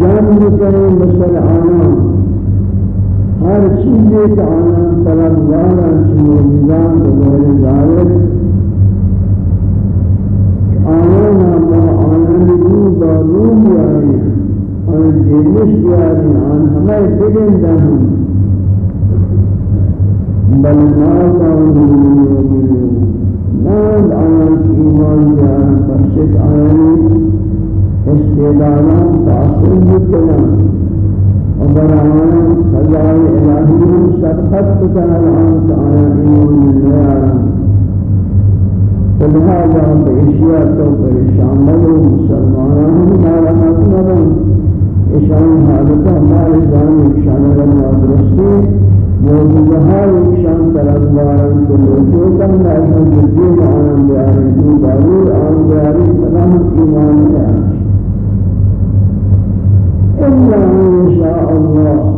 جان کریں مثل آنا ہر چیز ایک آنا طلبگارا چنو نظام بغیر ظاہر آنا ناما آنا نگو دارون یاری اور جنش یاری آن ہمیں بگن دہم أخذتك الآن تعالى إيمان الله فلهذا بإشياء توبر شامل مسلمان ما رحمتنا إشان حالتا ما إشان إشان لما درسي موجود هاي إشان تلقبارا كل وجودا ما إشان جديد عن بياري دارور عن بياري سلام إيمان الله إلا إن شاء الله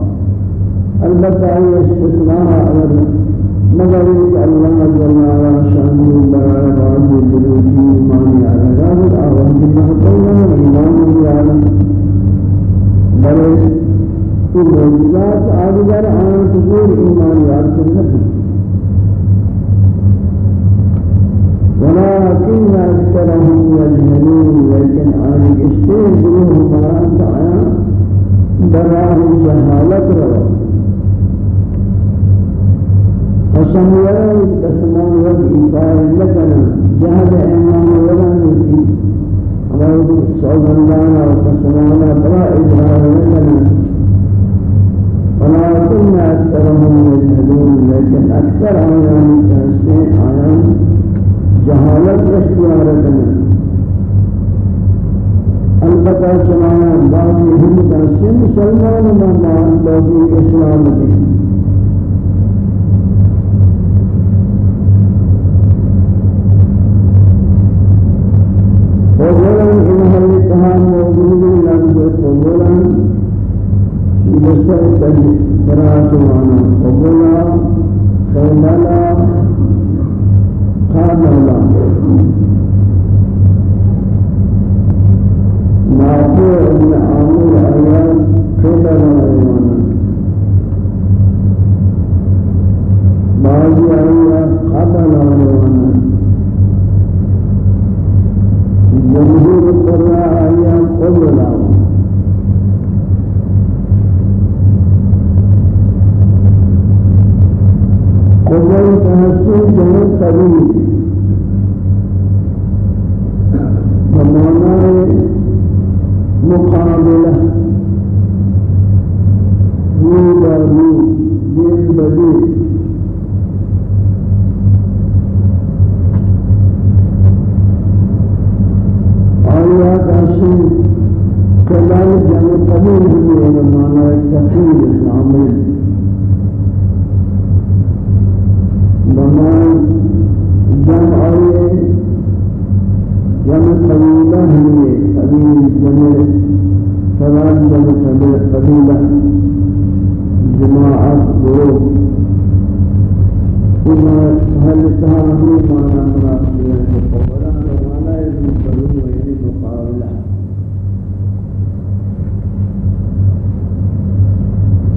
علت آئی استثناء اگر مگر ایک اللہ جل وعلا شأن برائے بعض دلوکی ایمانی علیہ آوان کی محطونا ایمان بھی عالم بلے تو موجودات آدھگر آن تجور ایمان یاد کرنے ولكن أكثرهم يجهلون لكن أنا اشتري بهم ما أنت أنا براهم جهالة رواه شمیان دسمان و ایثار لکن جهد ایمان ولن تی اول سوگندان و دسمان بلا اظهار لکن ولكن أكثرهم يجهلون لكن أكثر آيان تحسين آيان جهالت اختيارتنا البتہ چنانا بعض ہند تحسین مسلمان مہمان لوگی اسلام دیں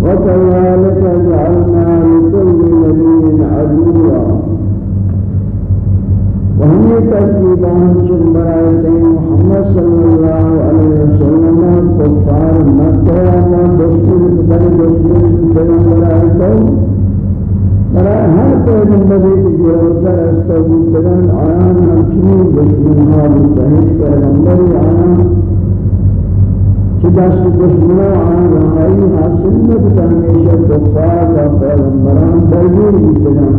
وكذلك جعلنا لكل نبي عدوا. وهم ترتيبان شمرائتين محمد صلى الله عليه وسلم كفار مكة وما دستور بدل دستور بدل مرائتهم مرائي هر پیغمبری کی جوڑتا استغفر بدل آیان ہمچنی دستورها مستحق پیغمبری آیان. دست دشمنان آن رهایی حاصل نبود. همیشه کفار و پیغمبران درگیر میشدن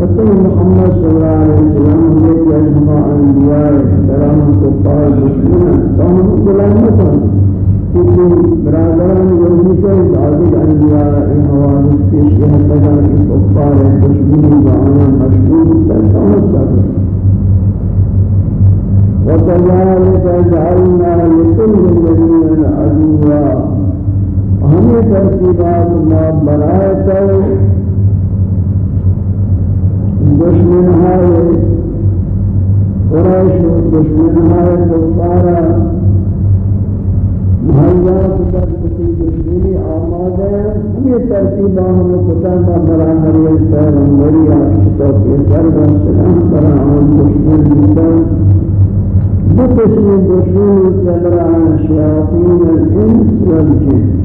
حتی محمد صلی الله علیه و سلم یکی از ما انبیاء کرام کفار دشمنان. تمام کلام نکن کسی برادران یهودی که داخل انبیاء این حوادث پیش یه تجاری کفار دشمنی با آنها مشغول تر تمام وكذلك جعلنا لكل نبي عدوا ہمیں ترتیبات ما بنائے تو دشمن ہائے قریش دشمن ہائے کفارا محلات پر کسی دشمنی آماد ہے ہمیں ترتیبہ ہمیں پتہ تھا برا مریل پیغمبری آپ کی تو بے سر بن سلام برا ہم دشمن مدن بقسم الرسول تبرع شياطين الإنس والجن.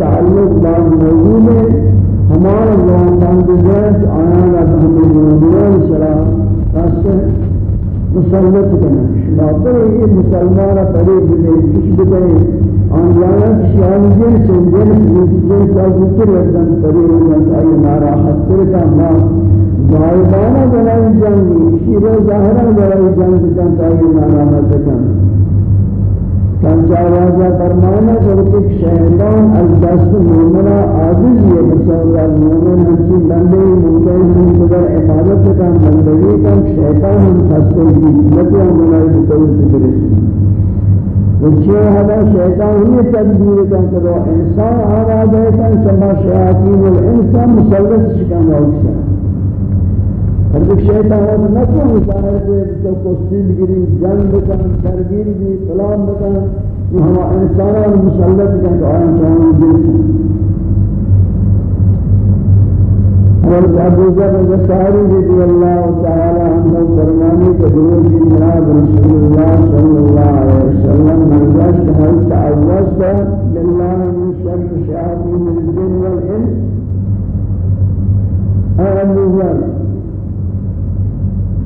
تعلق بعض موجود ہے ہمارا اللہ تعالی جس آیان ہم مومنان سرا خاص مسلط کرنا شباب یہ مسلمان پڑے بھی کچھ بھی ان جانا شان جن سنجن جن کا ذکر لگن پر ان ای نارا حسر کا ما غائبانہ بنائی جنگی شیر ظاہرہ بنائی جنگ کا تائی نارا حسر کنجا واجہ فرمانا کہ شیطان از دست مومنہ عاجز یہ بسولا مومن ہنچی بندے مومن ہم قدر عبادت کا بندگی کا شیطان ہم خستے کی لکہ منائی بکول فکرسی وچھے ہمیں شیطان ہمیں تدبیر کا کرو انسان آواز ہے کہ چما شیاطین الانسان مسلط شکن روکشا ہر شیطان نہ کوئی انسان سے تو کوشش گری جنگ کا سرگیر بھی سلام بتا وہ ہم انسان مسلط کا دعائیں چاہیں گے اور ابو ذر الغفاری رضی اللہ تعالی ہم کو فرمانے کے دور کی مراد رسول اللہ صلی اللہ علیہ وسلم نے جس ہم تعوذ باللہ من شر شیاطین الجن والانس. اور ابو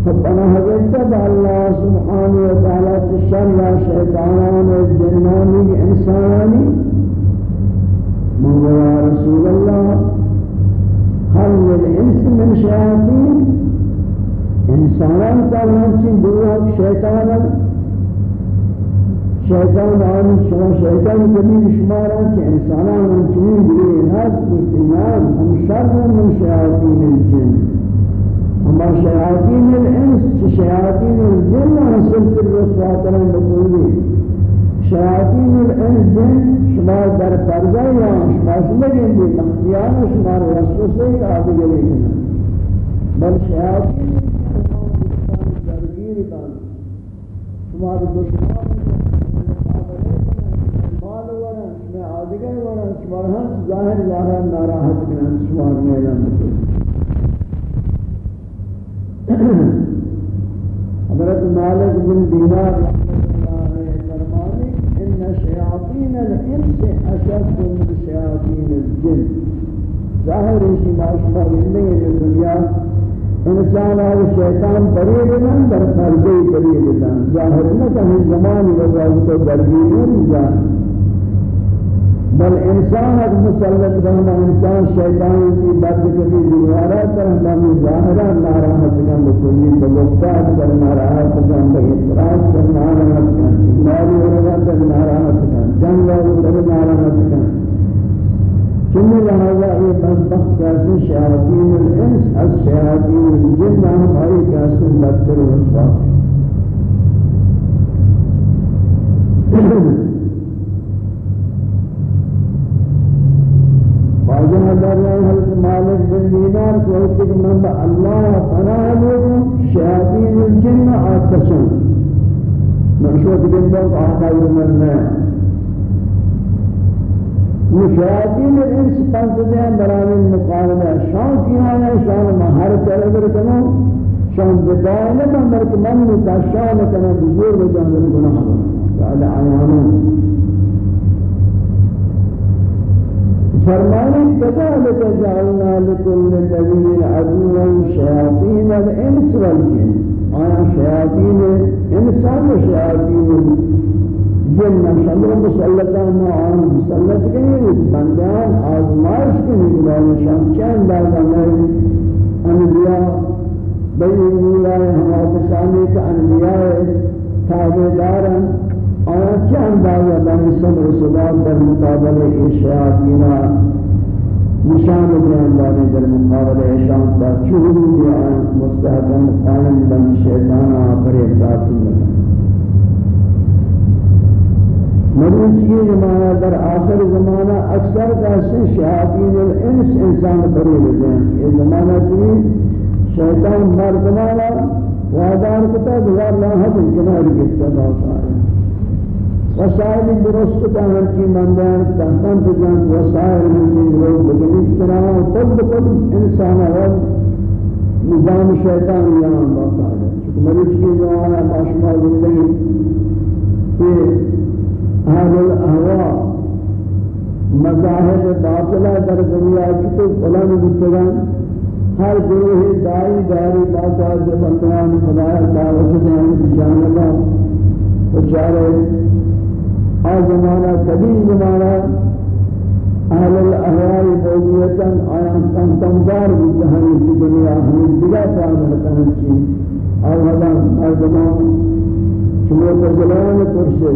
فأنا هذلت الله سبحانه وتعالى تشرع شيطانان الجنان إنساني من يا رسول الله خل الإنس من شياطين إنسانان تعلمت دروك شيطانا شیطان آن شما شیطان کمی شما را که انسانان چنین دیگه هست بسیار هم شر من شیاطین الجن أما شياطين الإنس شياطين الجن وصلت الرسوات لهم بقوله. شیاطین الانجن شما در پرده یا شما شما گندی مخیان شما وسوسه آدگری کنند بل شیاطین درگیر کن شما دشمن مال ورن شما آدگر ورن شما هم ظاهر ظاهر ناراحت کنند شما میدان حضرت مالک بن دینار فرمانے ان شیاطین الانس اشد من شیاطین الجن. ظاہر ہے کہ ماشما نہیں ہے دنیا انسان اور شیطان بڑے بنن در پردے بڑے بنن ظاہر نہ کہ زمان و وقت درگیر نہیں بل انسان از مسلط بنا انسان شیطان کی بد کبھی دیوارا تر ہم ظاہرا ناراحت کا مکمل بلوکتا تر ناراحت کا بے اعتراض تر ناراحت کا مالی ورگا تر ناراحت کا جنگ اور تر ناراحت کا چنی لہذا یہ بدبخت کیسے شیاطین الانس از شیاطین الجن ہم آئی کیسے بدتر وسواس Thank you. واجہ در رہے مالک بن دینار کو کہ من اللہ فنا لكم شیاطین الجن آتشن۔ مرشوت بن بوت آقای شیاطین الانس پنجدے ہیں برای مقابلہ شان کیا ہے شان مہر کرے کنو شان بدائے بندر من متشان کنو بزرگ جان گناہ قال فرمانے كذلك جعلنا لكل نبي عدوا شياطين الانس والجن. آیا شیاطین انسان و شیاطین جن شمر مسلطان آن مسلط کنی بندان آزمائش کنی بلان شام چند بارد ہمیں انبیاء بئی مولا ہمارے کسانی کا انبیاء تابدارا آیا چه اندازه بنی صبر و صداد در مقابل ایشیاتینا نشان بیان داری در مقابل ایشان تا چوری بیان مستحکم قانم بن شیطانا پر اقداسی لگا مروچ کی زمانہ در آخر زمانہ اکثر کیسے شیاطین الانس انسان بری لیتے ہیں یہ زمانہ چیز شیطان مردمانا وعدار کتا دوار لاحظ کنار کتا باقا ہے وسائل درست دار کی مندان تہتن بجان وسائل من لوگ بدلی طرح خود بخود انسان اور نظام شیطان یہاں باقا ہے چونکہ مریض کی جوانا باشما زندگی کہ اہل الاہواء مذاہب باطلہ در دنیا تو فلان بتگان ہر گروہ دائی داری باقا جب انتوان خدا دعوت دیں جانبا وچارے آ زمانہ قدیم زمانہ اہل الاحوال موجودتاً آیان کم کمزار بھی جہانی کی دنیا ہمیں دلا تعمل تہنچی اور حدا مردمان چلو تزلان پرسے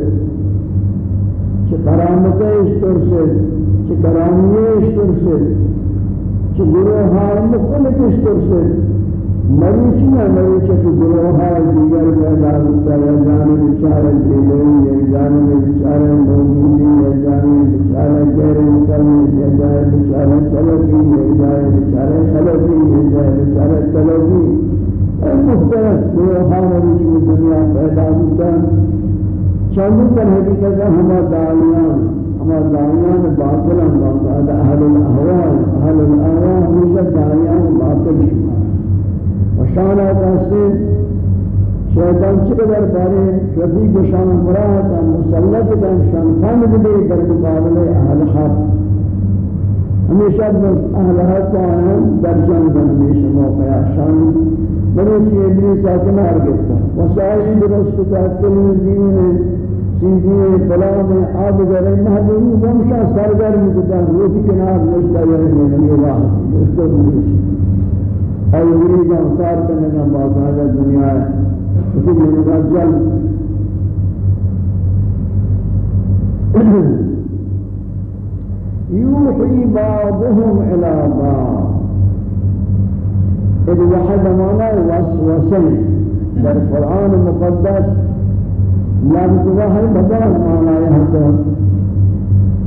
چه کرامتہ اس پرسے چه کرامیہ اس پرسے چه گروہ ہاں مختلف اس پرسے مریچی نہ مریچی کی گروہا دیگر کا دعوتا یا جانے بچارے دیلے یا جانے بچارے مومنی یا جانے بچارے غیر مسلم یا جانے بچارے سلفی یا جانے بچارے سلفی یا جانے بچارے سلفی. اور مختلف گروہا مریچی دنیا پیدا ہوتا چند طرح کی کہتا ہما دعویان ہما دعویان باطل ہم باطل اہل الاحوال اہل الاحوال ہمیشہ دعویان باطل شکل شان تحصیل شیطان چقدر بارے ربی کو شان مراد ان مسلط دن شان فهم دے در مقابل اهل حق همیشه بس اهل حق آن در جان بن ہمیشہ موقع شان بڑے چی ابلیس ساتھ مار گیا وسائل درست کا کلی دین سیدھے بلام آب گرے محبوب ہم شاہ سرگرم کو روٹی کنار نشتا یعنی اللہ اس کو اور یرید انصار کرنے کا بازار دنیا ہے اسی میں کا جل یوحی بعضهم إلى بعض. اذ وحد مانا وسوسن در قرآن مقدس لفظ وحی بدل مانا یہ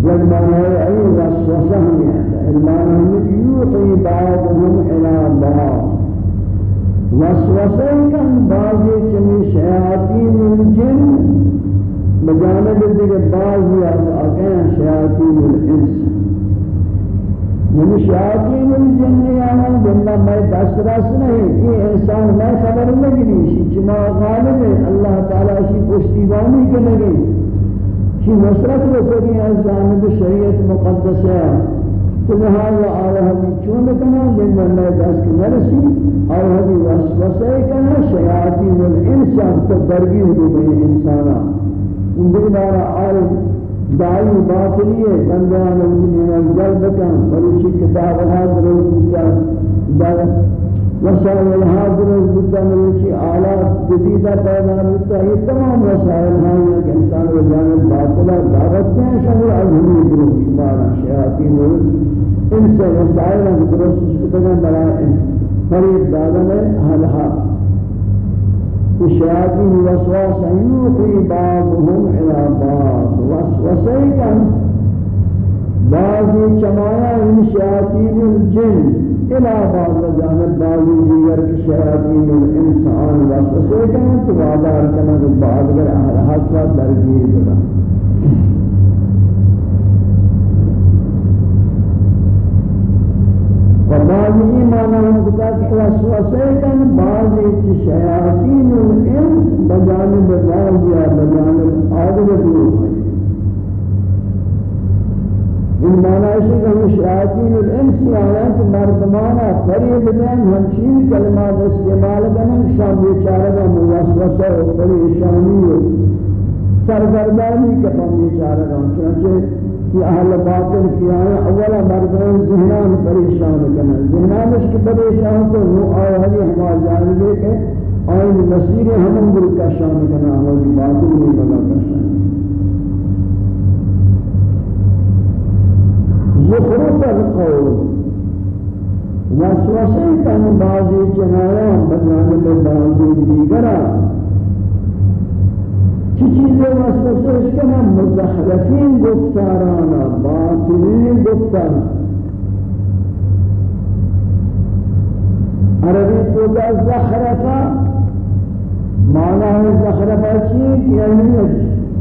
والمعنى أيضا الصحيح المعنى يوحي بعضهم إلى بعض وسوسه كان بعض جميع شياطين الجن. بجانب ذلك بعض أكان شياطين الإنس. جن شياطين الجن يعني جنة ما يتأثرس نہیں یہ انسان میں خبر نہیں شجما غالب ہے اللہ تعالیٰ شی پشتیبانی کے لگے شی نصرت بکنی از جانب شریعت مقدسه. لہذا آیا ہمیں چون کنا دن میں میں دست کی نرسی. آیا ہمیں وسوسے کنا من والانسان تو درگی ہوئی بھئی انسانا. اندر مارا آل دائی باطلی ہے بندیان اندر میں جل بکن. بلوچی کتاب حاضر ہوئی کیا وسائل حاضر بودتا ملوچی آلات جدیدہ پیدا بودتا یہ تمام وسائل ہیں کہ انسان و جانب باطلہ دعوت ہیں شہر عظمی گروہ شمارا شیاطین ان سے وسائل ہیں درست شکتگا برائے فرید دادن اہلہا الشياطين وسواس يوحي بعضهم إلى بعض. وسوسيكا بعض جماعة من شياطين الجن إلى بعض جانب بعضی دیگر شیاطین الانسان وسوسه کنند تو وادار کنند بعض بر أهل درگیر کنند وبعضی ایمان هم کتاب وسوسه کنند بعضی که شیاطین الانس بجانب بعضی یا بجانب آدم دوست. این معنیش که هم شیاطین الانس آیات مردمانا فریب دن همچین کلمات استعمال کنن شام بیچاره با موسوسه و پریشانی و سرگردانی که با بیچاره کن چنانچه کہ اہل باطل کیا ہے اولا مردان ذہنان پریشان کنا ذہنان اس کے پریشان کو وہ آوازی ہمارے جانبے کے آئین مسیر ہمیں برکشان کنا آوازی باطل نہیں بنا کشان. زخرف القول وسوسه کن بعضی جنایان بجانب بعضی دیگران. چی چیز وسوسه کنم مزخرفین گفتارانا باطلین گفتار عربی تو دا زخرفا معنی زخرفا چی؟ یعنی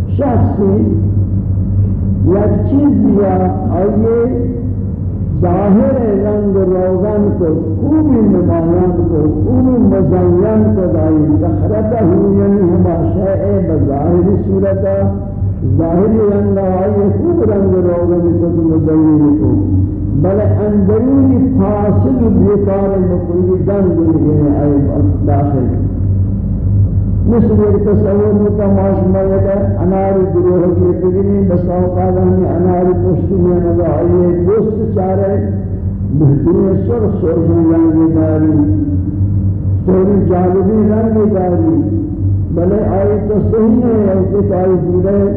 شخصی یک چیز یا آئیے ظاہر رنگ روغن کو خوبی نمایان کو خوبی مزین کو دائی دخرتا ہوئی یعنی ہما شیئے بظاہری صورتا ظاہری رنگ آئیے خوب رنگ روغن کو مزین کو بل اندرونی فاصل بیکار مکلی جنگ لگے آئے داخل. مثل التصور متماش ما يدا انار گروہ کے بگنی بساو قال ہم انار پشت میں نہ آئے دوست چارے بہترین سر سر جان داری تیری جانبی رنگ داری بلے آئے تو صحیح ہے ایسے کاری دیرے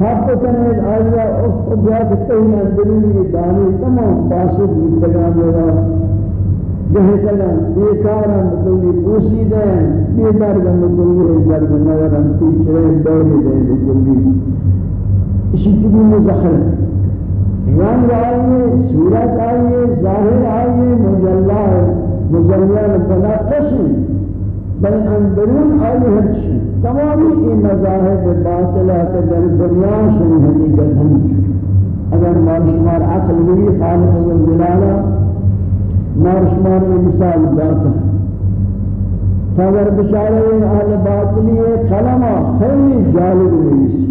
حق تنے آیا اس کو بیا کہ تین اندر یہ دانی تمام پاسے دیتا گا جهتگان بیکاران بکلی پوسیدن بیدارگان بکلی ازدار بنوران تیچره دوری دن بکلی. اسی تبی مزخر؟ رنگ آئیے صورت آئیے ظاہر آئیے مجلہ مزلیان بنا قسم. بل اندرون آئیے ہرچی. تمامی این مذاہب باطلہ کے در دنیا شنی حقیقت ہم اگر مارشمار عقل بھی خالق و جلالہ مارشمار مثال داتا تاگر بشارہ اہل باطلی ہے کلمہ خیلی جالب نیسی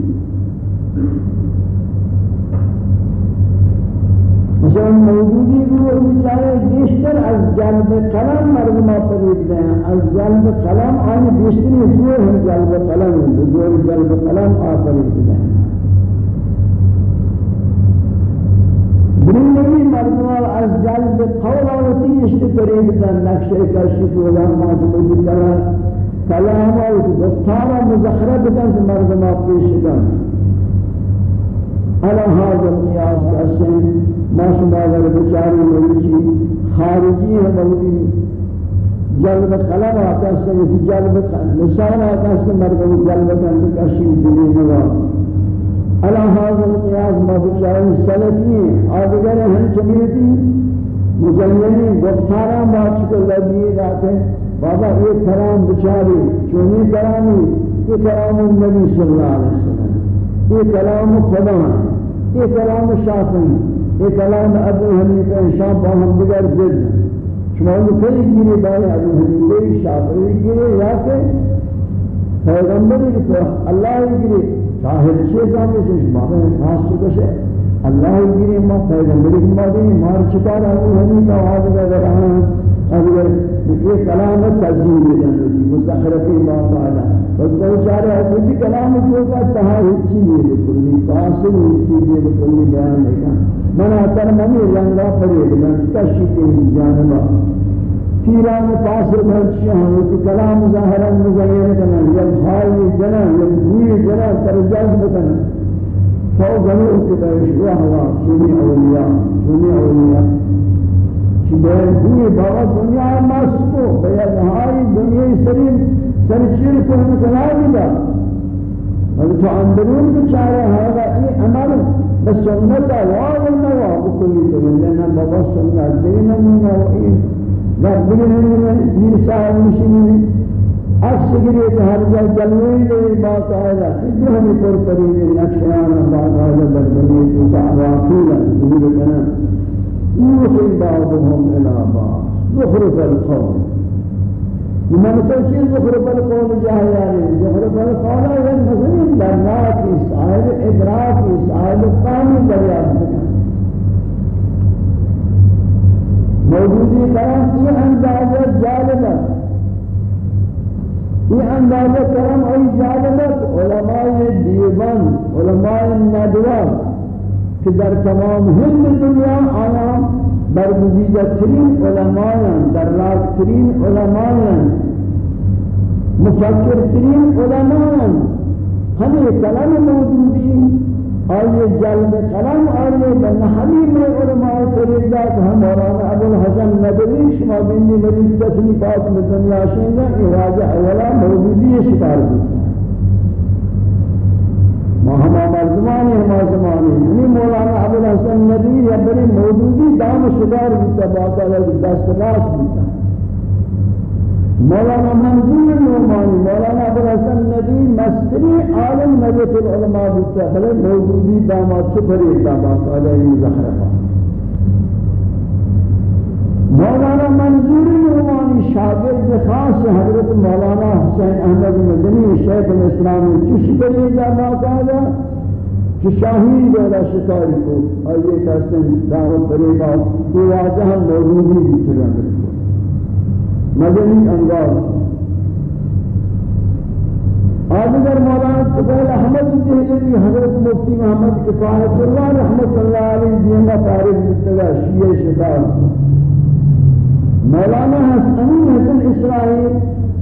مثلا موجودی روح بچارے بیشتر از جلب کلم مردم پدید دیں از جلب کلم آنی بیشتری روح ہم جلب کلم بزور جلب کلم آفرید دیں بری نبی مردم فريد كان نقشة كشف ولا ما تقول كلا كلام وبصارة مزخرف كان مرد ما فيش كان على هذا القياس كأسين ما شما غير بشاري مريشي خارجي ہے مولوی جلب قلم آتا ہے اس جلب نشان آتا ہے اس مرد کو جلب کرنے کا شیء دلی ہوا على هذا القياس ما بشاري سلفي آدگر ہم چمیتی مجلنی گفتارا ما چکر لبیے جاتے بابا یہ کلام بچاری. چونی کلامی یہ کلام النبی صلی اللہ علیہ وسلم. یہ کلام خدا. یہ کلام شافعی. یہ کلام ابو حنیفہ شام با ہم دیگر جد شما ان کئی گیری بائی ابو حنیفہ شافعی گیری. یا کہ پیغمبری کہ اللہ گیری. شاہد سے شما میں خاص چکش ہے اللہ گیری ما پیغمبر ما دی مار شکار ہے ہمیں کا واضح دے رہا ہے اگر یہ کلام تذکیر میں جان دی ما تعالی بس وہ چارہ ہے کہ کلام کو کا تھا ہچی ہے کلی پاس نہیں کی یہ کلی بیان ہے۔ کا منا تر منی رنگا پڑے گا کشی کے جانبا۔ تیران پاس بھرشی ہیں کہ کلام ظاہرا مزین کرنا یہ بھائی جنا یہ جنا تر جذب فوزني اتقاش يا الله سمي أولياء سمي أولياء. شبهي بابا دنيا ماسكو بيا نهاي دنيا سرين سرشير كهن كلامي دا تو اندرون بچاره هذا اي عمل بس سنت واو النوا بكل تمنى بابا سنت دينا من وايه لا بنين من دي صاحب مشي عکس گریه که هر جا جلوی لی باقاعده اینجا همی پر پریده نقشیان باقاعده در دنیا تو تعواقیل زور کنن یوحی بعضهم إلى بعض زخرف القول من تو چیز زخرف القول جاهیانی زخرف القول مزین مثلی درنات اسائل ادراک اسائل قانی دریافت کنن موجودی طرح یہ اندازہ جالب ہے۔ یہ اندازہ کرم ای جالبت علماء دیوان علماء ندوان کہ در تمام ہند دنیا آیا برگزیدہ ترین علماء در راز ترین علماء مفکر ترین علماء ہمیں کلام موجودی آئیے جلد کلام آئیے بنحلی میں علماء فریدات ہم مولانا ابو الحسن ندوی شما بندی مریض تسلی پاس میں دنیا شنگا اراجہ اولا موجودی شکار ہوتا ما ہما مردمانی ہما زمانی۔ ہمیں مولانا ابو الحسن ندوی یا بری موجودی دام شدار بیتا باقا ہے دست راست بیتا مولانا منظور نعمانی مولانا ابو الحسن ندوی مستری عالم نبیت العلماء بیتا بلے موجودی دامات سپری بیتا باقا ہے زخرفہ مولانا منظور نعمانی شاگرد خاص حضرت مولانا حسین احمد مدنی شیخ الاسلام چش بری دا باقاعدہ کہ شاہین دولا شکاری کو آئیے کہتے ہیں دعوت برے گا تو واجہ موجودی بھی چلن مدنی انگار آدھگر مولانا تقیل احمد دہلوی حضرت مفتی محمد کفایت اللہ رحمت اللہ علیہ دینا تاریخ مستقہ شیعہ شکار مولانا امین حسن اسرائیل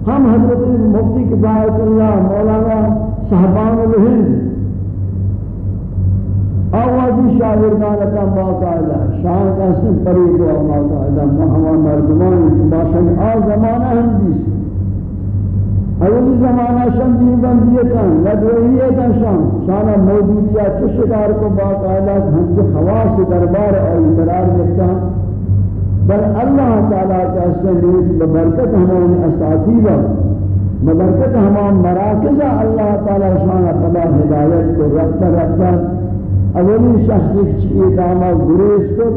ہم حضرت مفتی کفایت اللہ مولانا صحبان الہند۔ آوازی شاگردان کا باقاعدہ شاہ کا سن پرید و باقاعدہ ہوا مردمان باشن آ زمانہ ہم دیس اولی زمانہ شان دیوبندیتاں لدوہیتاں شان. شانہ موجودیت شکار کو باقاعدہ ہم سے خواص دربار اور قرار دیتا بل اللہ تعالیٰ کا سنید ببرکت ہمان اساتیبہ ببرکت ہمان مراکز اللہ تعالیٰ شان قضا ہدایت کو رکھتا رکھتا اولی شخصی چیئے کاما گریز کو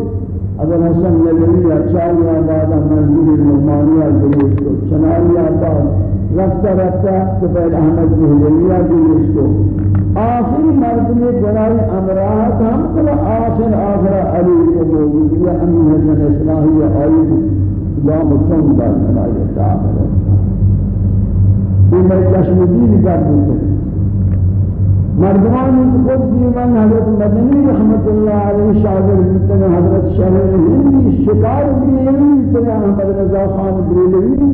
اگر حسن نبوی اچھائی آباد احمدی نمانی گریز کو چنائی آباد رفتہ رفتہ تو پہل احمد مہلیہ گریز کو آخر مرد میں جنائی امراہ ہم کو آخر آخر علی کو موجودی امی حسن اسلامی آئیت دام چند بار جنائی تعمل یہ میں چشم دین کر دیتا مردمان خود دیوان حضرت مدنی رحمت اللہ علیہ شاگر بلتن حضرت شہر ہندی شکار بریلوی بلتن احمد رضا خان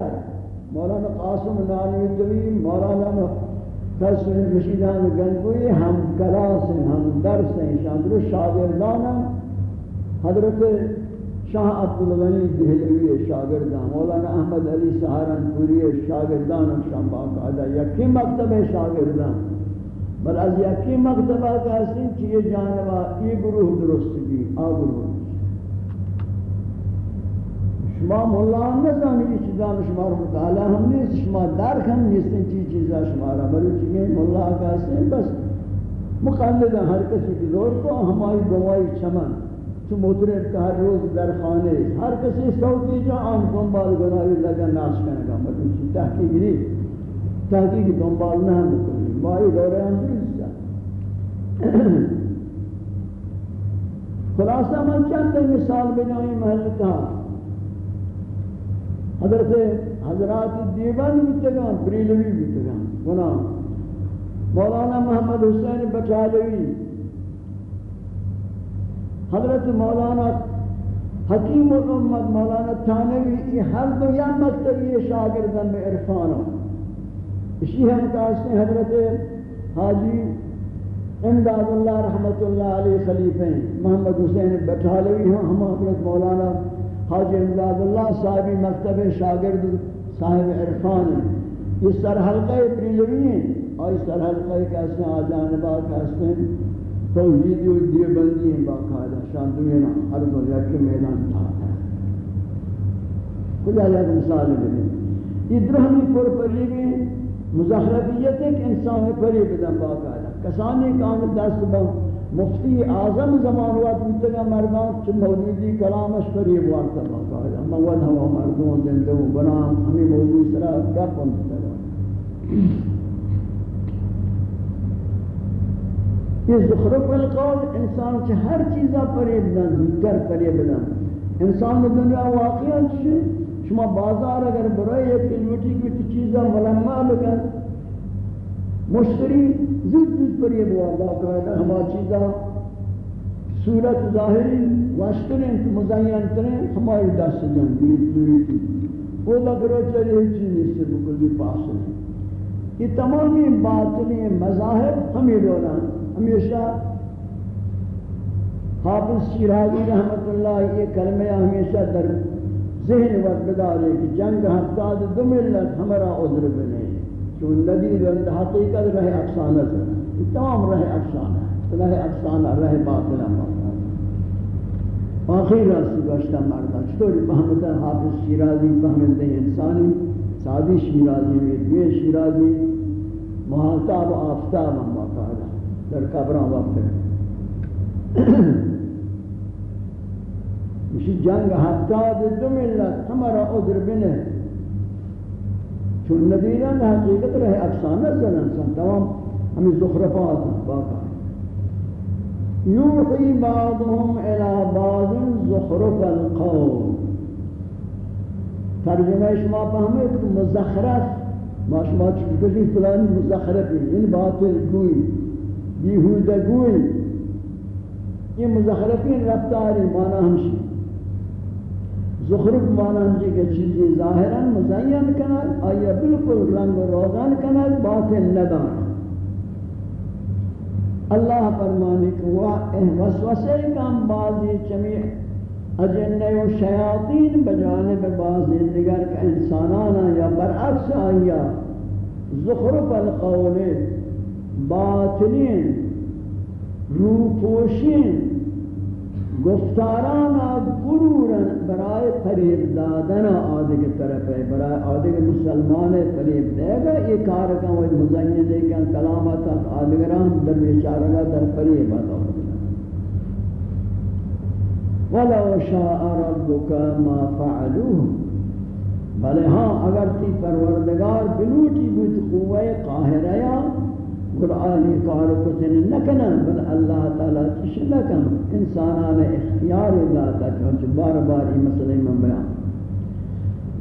بریلوی مولانا قاسم نانوی جوی مولانا تسر رشیدان گنگوی ہم کلاس ہیں ہم درس ہیں شاندر شاگردان حضرت شاہ عبدالغنی دہلوی شاگردان مولانا احمد علی سہارن پوری شاگردان شام باقاعدہ یکی مکتب شاگردان بل از یکی مکتبہ کا حسن چیئے جانبا، ای گروہ درست بھی آ گروہ۔ شما مولا نزانی یہ چیزاں شما رو مطالعہ ہم نیست. شما درک ہم نیستن چی چیزاں شما را. بلو چیئے مولا کہتے بس. مقلد ہر کسی کی دور کو ہماری گوائی چمن. تو مطرب کا ہر روز در خانے ہر کسی سوتی جا آن دنبال گناہی لگا ناش کرنے گا چی؟ تحقیق نہیں تحقیق دنبال نہ ہم کنی مائی دورے ہم نیست. خلاصہ من چند مثال بنائی محلتا حضرت حضرات دیوان بیتگان بریلوی بیتگان گنا مولانا محمد حسین بچالوی حضرت مولانا حکیم الامت مولانا تانوی یہ ہر دو یا مکتبی شاگردن میں عرفانا اسی ہم کہتے حضرت حاجی امداد اللہ رحمت اللہ علیہ خلیفہ محمد حسین بٹھالوی ہوں، ہم حضرت مولانا حاجی امداد اللہ صاحبی مکتب شاگرد صاحب عرفان ہیں۔ یہ سر حلقہ پریلوی ہیں اور اس سر حلقہ کہتے ہیں آجانبا کہتے ہیں۔ توحید و دیوبندی ہیں باقاعدہ۔ شان دنیا ہر دو کے میدان تھا۔ خدا یک مثال دیں یہ درہمی پر پریبی مزخرفیت ایک انسان پری بدن باقاعدہ۔ کسانی کام دست بہت مفتی اعظم زمان وقت بودتا مردان چه موجودی کلامش قریب وارتا باقاعدہ مواد ہوا مردون زنده و بنام، ہمیں موضوع سرا گپ ہم یہ زخرف القول انسان چه ہر چیزا پریب دن زودتر پریب دن انسان دنیا واقعا چه شما بازار اگر برای ایک کلوٹی کی چیزا ملمع بکن مشتری زود زود پر یہ بوا قاعدہ ہما چیزا صورت ظاہری واشتریں تو مزین تریں، ہماری دست جان گلی دوری تھی وہ لگرو چلے ہی چیز نہیں سے بکلی پاس ہے۔ یہ تمامی باطنی مذاہب ہمیں دولا ہمیشہ حافظ شیرازی رحمت اللہ یہ کلمہ ہمیشہ در ذہن وقت بدارے کہ جنگ ہفتاد دو ملت ہمارا عذر بنے۔ چون ندی رند حقیقت رہ افسانہ سے۔ تمام رہ افسانہ رہ افسانہ رہ باطل باطلہ آخر راسی گوشتا مردہ۔ چطوری فهمتا حافظ شیرازی فهمتا انسانی۔ سادی شیرازی میں دوی شیرازی۔ محاتاب و آفتاب ہم باقاعدہ در قبران وقت اسی جنگ حتاد دو ملت، ہمارا عذر بنے چون ندیران حقیقت رہے افسانہ زنن سن تمام ہمیں زخرفات باقا یوحی بعضهم الى بعض زخرف القول. ترجمہ شما فهمید کہ مزخرف. ما شما چکلی فلانی مزخرفی این باطل گوئی بیہودہ گوئی یہ مزخرفین رفتاری مانا ہمشی زخرف مانا ہمشی کہ چیزی ظاہرا مزین کنال، آیا بالکل رنگ و روزان کنال باطل ندان. اللہ فرمانے کہ وہ وسوسے کام بعضی چمیع اجنہ و شیاطین بجانب بعضی دیگر کا انسانانا یا برعکس آیا زخرف القول باطلین روپوشین گفتاران غرورا برای فریب دادن آدھے کی طرف ہے، برای آدھے کے مسلمان فریب دے گا۔ یہ کار کا وہ مزین دے کہ کلامات آدھگران در بیچارگا در فریب آتا وَلَوْ شَاءَ رَبُّكَ مَا فَعَلُوهُ۔ بلے ہاں اگر تی پروردگار بلوٹی بود قوہ قاہرہ قرآنی کار کتن نکنن، بل اللہ تعالی چش نکن۔ انسانان اختیار داتا چونچہ بار بار یہ مسئلہ میں بیان۔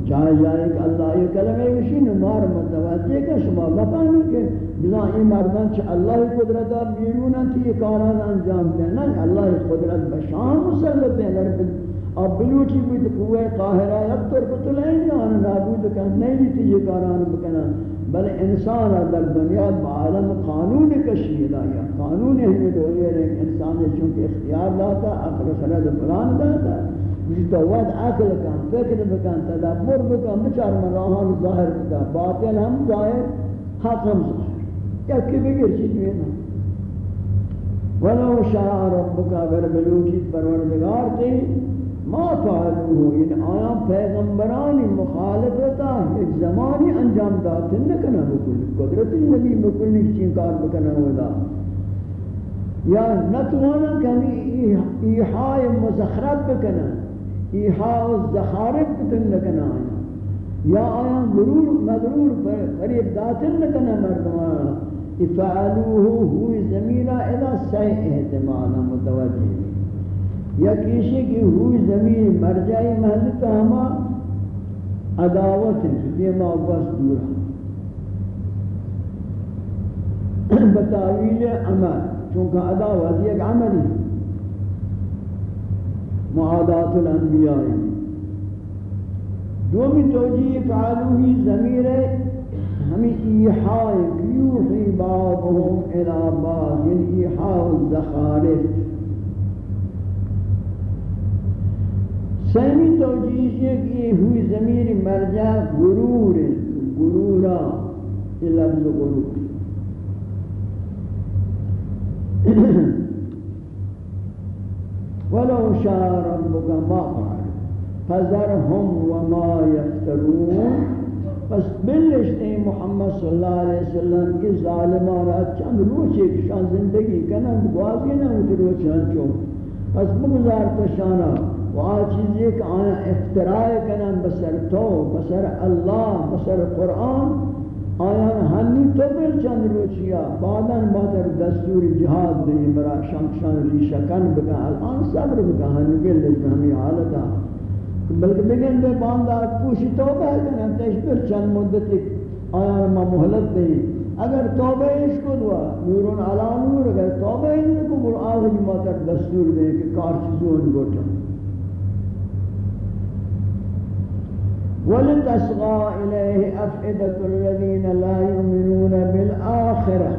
جائے جائے کہ اللہ یہ کلمہ وشین مار متوجہ کہ شما بپانی کہ بلا یہ مردان چھ اللہ قدرت بیرون انتی یہ کاران انجام دینا اللہ قدرت بشان مسلط ہے اب بلوٹی بھی قوہ قاہرہ یکتر قتلین یا نابود کن نہیں بھی تیجے کاران بکنا بل انسان در دنیا بعالم قانون کشید آیا قانون ہمیں دوئے رہے انسان چونکہ اختیار داتا عقل خرد فلان داتا مجھے تو وقت عقل کن فکر بکن تدبر بکن بچار مراہان ظاہر بکن باطل ہم ظاہر، حق ہم ظاہر۔ یا کی بگر چی دینا ولو شاء ربک اگر بلوچیت پروردگار تھی ما فعلوه این آیا پیغمبرانی مخالفتا ایک زمانی انجام داتے نکنا بکل قدرت نبی بکل نکچین کار بکنا ہودا یا نتوانا کمی ایحاء مزخرت بکنا ایحاء الزخارف بکن نکنا آیا یا آیا غرور، مغرور فریب داتن نکنا مردمانا افعلوه ہوئی زمینہ اذا صحیح احتمالا متوجہ یا کسی کی ہوئی زمین مرجعی محل تاما عداوت ہے ما بس دورا بتاویل عمل، چونکہ عداوت یک عملی معادات الانبیاء دومی توجیہ فعلوہی ضمیر ہمیں ایحاء یوحی بعضهم الى بعض یعنی ایحاء الزخارف۔ سهمی توجیهش یکی هوی زمیر مرجع غرور غرورا. یہ لفظ غرور؟ ولو شاء ربك ما فعل. فذرهم وما يفترون پس بلش این محمد صلی اللہ علیہ وسلم کی ظالمان از چند روچ ایک شان زندگی کنند گوازی نمید روچ هنچون. پس بگذار و آ چیزی آیا افتراء کنن بسر تو بسر اللہ، بسر قرآن، آیا ہنی تو بل چند روچیا، بعدا باتر دستور جہاد دیں برا شمشان ریشکن بکن الان صبر بکن ہنی گل لجب ہمی حالتا بلکہ بگن دے باندہ پوشی توبہ کنن، تیش بل چند مدت آیا ما محلت دیں اگر توبہ اس کو دعا، نورون علا نور، اگر توبہ ان کو بل آغی ماتر دستور دیں کہ کار چیزوں ان گوٹا. ولتصغى إليه أفئدة الذين لا يؤمنون بالآخرة.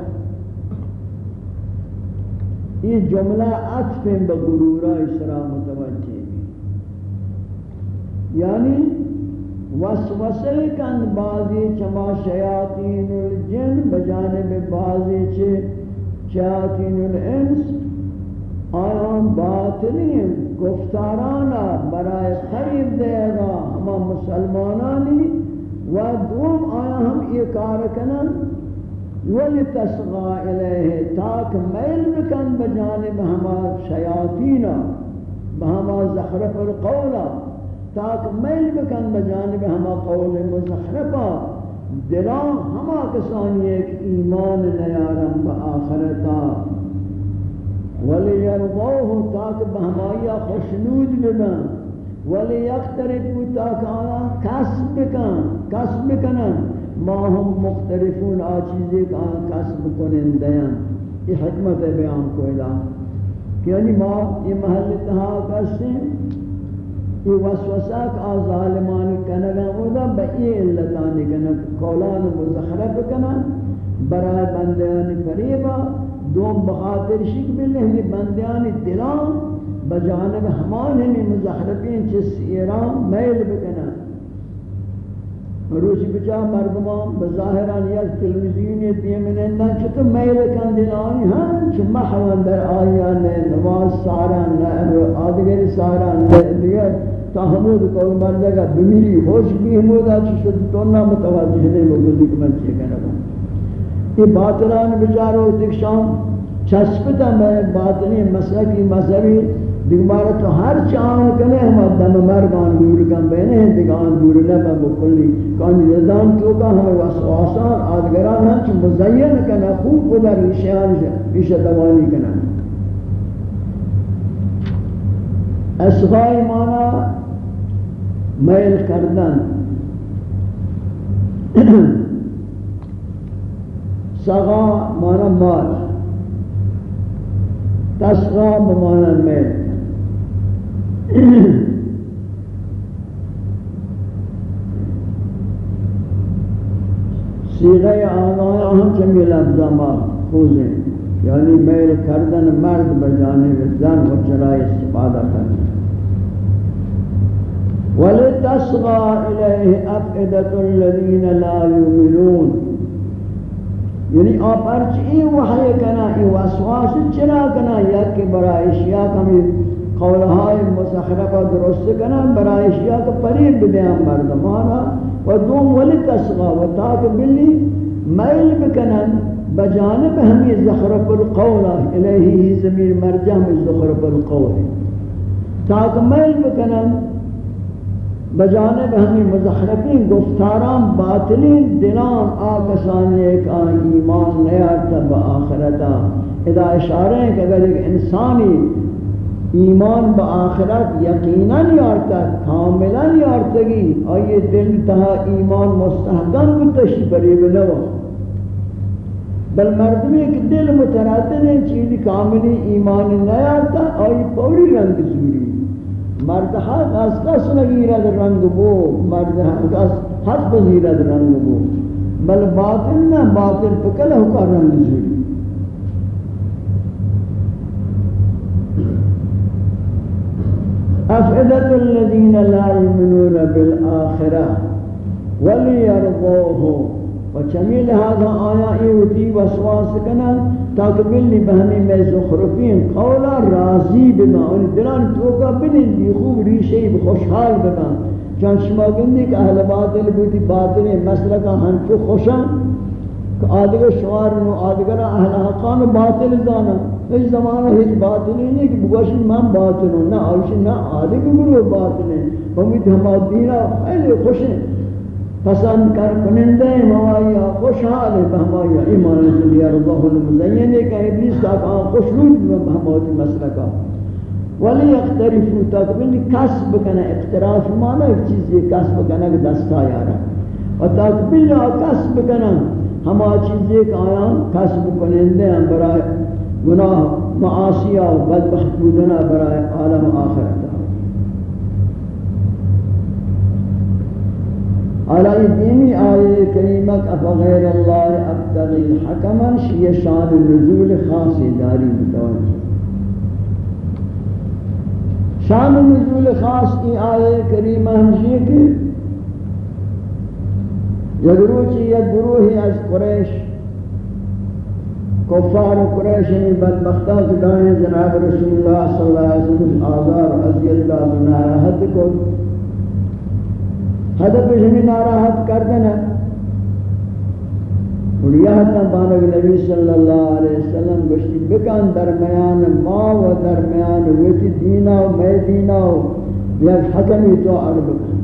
یہ جملہ عطف بغرورہ اسرا متوجہ یعنی وسوسے کن بعضی چما شیاطین الجن بجانب بعضی چھ شیاطین الانس۔ آیان باطلین گفتارانا برای خرید دے گا۔ ہما مسلمانانی و دوم آیا ہم یہ کار کنن، ولی تسغا الیہ تاک میل بکن بجانب ہما شیاطینا، بہما زخرف القولا تاک میل بکن بجانب ہما قول مزخرفا دلان ہما کسانی ایک ایمان نیارم با آخرتا۔ ولی یرضوه تاک بہمایا خوشنود ببن۔ ولی یقتربو تاک آیا کسب بکن کسب بکنن ما ہم مختلفون آچیزی کا کسب کنن دیان یہ حکمت بیان کو اعلان کہ یعنی ما یہ محل تہا کسے یہ وسوسہ کا ظالمان کنگا ہودا بئی علتانی کنگ قولان مزخرف کنن برای بندیان قریبا دوم بخاطر شک بلہنی یعنی بندیان دلان۔ بجانب ہمان ہمی مزخرفین چس ایران میل بکنن. روچ بچا مردمان بظاہران یک تلویزیونی دیمنندن چھتو میل کندلانی ہاں چھ محوان در آیان نماز ساران آدگر ساران دیگر تا حمود قول مردگا بمیری ہوش بھی حمودا چھ شد تونا متوجہ نہیں لوگو دیکھ من چھ کرنا یہ باطلان بچارو تکشان چسپتا میں باطنی مسئلہ کی مذہبی دیگمارا تو ہر چاہاں کنے ہم دم مرگان دور کن بینے ہیں دیگان دور نبا بکلی کانی جی نظام تو کا ہمیں واسواسان آدگران ہم ہاں چی مزین کنا خوب قدر ریشیان ریشہ دوانی کنا اسغائی مانا میل کردن۔ سغا مانا مال۔ تسغا بمانا میل۔ سیغه آغای هم چمی لفظا ما خوزیں یعنی میل کردن مرد بجانب زن و چرای استفاده کردن ولتصغى إليه أفئدة الذين لا يؤمنون یعنی آپ ارچ ای وحی کنا ای وسواس چرا کنا یک برای اشیاء کمی قولهای مسخرفه درست کنن برای اشیاء کو پرید بدیان مردمانا و دوم ولی تسغا و تاک بلی میل بکنن بجانب ہمی زخرف القول الیہی زمین مرجع میں زخرف القول. تاک میل بکنن بجانب ہمی مزخرفین، گفتاران، باطلین، دلان آکسانی ایک آن ایمان نیارتا با آخرتا. ادا اشارہ ہیں کہ اگر ایک انسانی ایمان با آخرت یقینا یارتا کاملا یارتگی آئیے دل تہا ایمان مستحقن بتشی بریب نوا. بل مردمی کہ دل متراتن ہے چیزی کاملی ایمان نیارتا آئی پوری رنگ زوری. مرد حق از کس نگیرد رنگ بو، مرد حق از حق بزیرد رنگ بو. بل باطل نہ باطل پکل ہوکا رنگ زوری. افعدت الذين لا يؤمنون بالآخرة وليرضوه. وچمی هذا آیا ایوتی وسواس کنن تاکہ بلی بہمی میں زخرفین قولا راضی بما ان دلان توکا بلن دی خوب ریشی بخوشحال بما چند شما گندی کہ اہل باطل بوتی باطل مسلکا ہنچو خوشا کہ آدھگر شوار نو آدھگر اہل حقان باطل زانا ای زمان هیچ باطنی نیست که بگوشی من باطن نه نہ نه آده آدھے باطنی، گروہ باطن ہے امید ہمارا دینا خیلی خوش پسند کر کنندے ہمایا خوشحال ہے آیا ایمان دنیا اللہ المزین که کہ تاک آن خوش رود ہماری مسئلہ کا ولی اخترفو تاکبین کسب کنه اختراف مانا ایک چیزی کسب کنه که دستا یارا و تاکبین کسب کنه همه چیزی که آیا کسب کننده هم برای گناہ، معاصیہ و بدبخت بودنا برای عالم آخرت علی دینی آیے کریمت اف غیر اللہ ابتغی حکما شی شان نزول خاصی داری متوجہ شان نزول خاص کی آیے کریمہ ہمشی کہ یگروچی یک گروہی از قریش کفار قریش میں بدبختہ دائیں جناب رسول اللہ صلی اللہ علیہ وسلم، آزار عزی اللہ ناراحت کو۔ حدب ہمیں ناراحت کر دینا اور یہ بانگ نبی صلی اللہ علیہ وسلم گشتی بکن درمیان ما و درمیان، ویتی دینا و میں دینا و یک حکمی تو عرب کن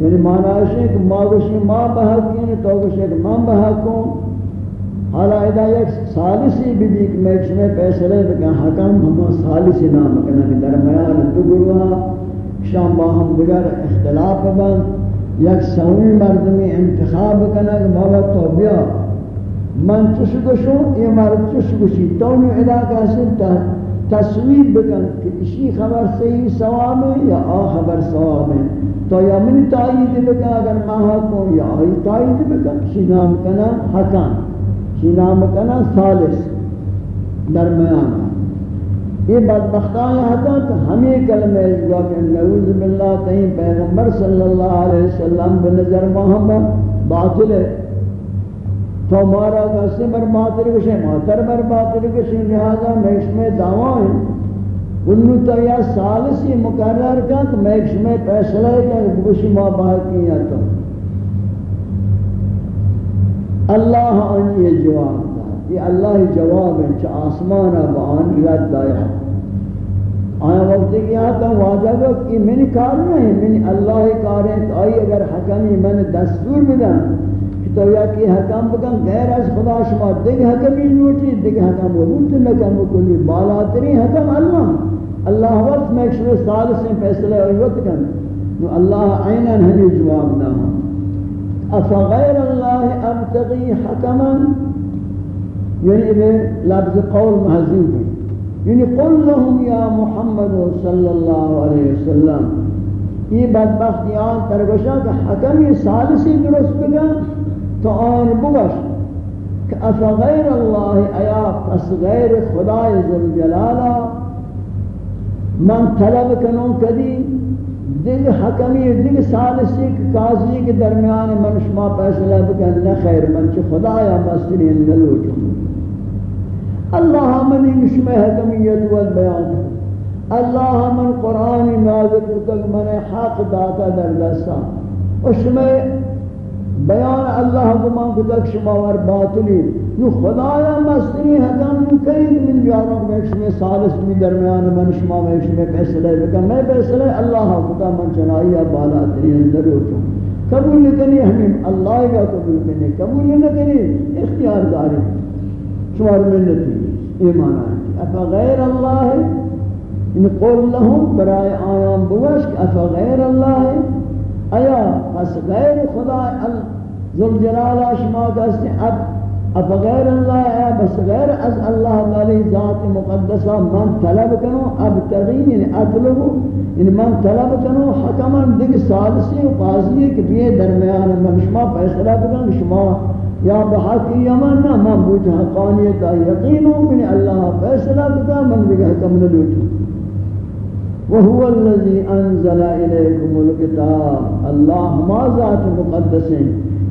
یعنی معنی ہے کہ ما گشتی ما بحقین تو گشتی کہ من بحقوں حالا ادا یک سالسی بھی دیکھ میں ایک شمیں پیسلے بکن حکم ہم سالسی نام کنا کہ درمیان دو گروہ شام باہم دیگر اختلاف بند، یک سوی مردمی انتخاب کنا کہ بابا تو بیا، من چش گشو یہ مرد چش گشی تو نو علاقہ سے تصویب بکن کہ اسی خبر صحیح سواب ہے یا آ خبر سواب ہے؟ تو یا من تائید بکن اگر ماہا کو یا آئی تائید بکن شی نام کنا حکم۔ شی نام کنا ثالث درمیان یہ بدبختان یہاں کہ ہمیں کلمہ اجوا کہ نعوذ باللہ تہیں پیغمبر صلی اللہ علیہ وسلم بنظر محمد باطل ہے۔ تو مارا کسی بر باطل کشے ماتر بر باطل کشے لہذا میں اس میں دعویٰ ہے انہوں تو یا سالسی مقرر کا کہ میں اس میں فیصلہ ہے کہ بکشی ماں باہر کیا تو۔ اللہ ان یہ جواب دا یہ اللہ جواب ہے چا آسمان آبان یاد دایا آیا۔ وقت کہ آتا واجب ہے کہ منی کار نہیں منی اللہ کار ہے تو آئی اگر حکمی من دستور بدن کہ تو یا کہ حکم بکن غیر از خدا شما، دیکھ حکمی نوٹی دیکھ حکم وقت لکن وکلی بالاتری حکم اللہ۔ اللہ وقت میں شروع سال سے فیصلہ ہوئی وقت کن۔ اللہ عینا ہمیں جواب نہ ہوں افغیر اللہ ابتغی حکما یعنی یہ لفظ قول محضوب ہے یعنی قل لهم یا محمد صلی اللہ علیہ وسلم یہ بدبخت آن ترگوشا کہ حکم یہ سالسی درست بگا تو آن بگش کہ افا غیر اللہ ایا پس غیر خدای ذوالجلالا؟ من طلب کنون کدی؟ دل حکمی دل سالسی کے قاضی کے درمیان من شما فیصلہ بکن نہ خیر من چھ خدایا مسترین نلوچوں اللہ من انشم حکمیت و بیان اللہ من قرآن نازل تک من حق داتا در دستا اشم بیان اللہ گمان کو تک شما ور باطلی نو خدایا مستری حکم نو کرید من جاروں میں شما سالس می درمیان من شما میں شما فیصلہ بکن میں فیصلہ اللہ ہاں خدا من چنائی بالا ترین ضرور چون قبول نکنی ہمیں اللہ کا قبول کرنے قبول نکنی اختیار داری۔ شمار ملتی ایمان آئی۔ افا غیر اللہ ان قول لهم برای آیان بوش، افا غیر اللہ ہے ایا پس غیر خدا ذوالجلال شما کہتے ہیں، اب اب غیر اللہ ہے، بس غیر از اللہ تعالی ذات مقدسہ من طلب کنو، اب تغیین یعنی اطلب یعنی من طلب کنو، حکما دیکھ سالسی و قاضی کہ بھی درمیان من شما فیصلہ بکن، شما یا بحق یمن نہ من بوجھ حقانیت یقین من اللہ فیصلہ بتا من دیگه حکم نہ وهو الذي انزل اليكم الكتاب. اللہ ما ذات مقدس ہے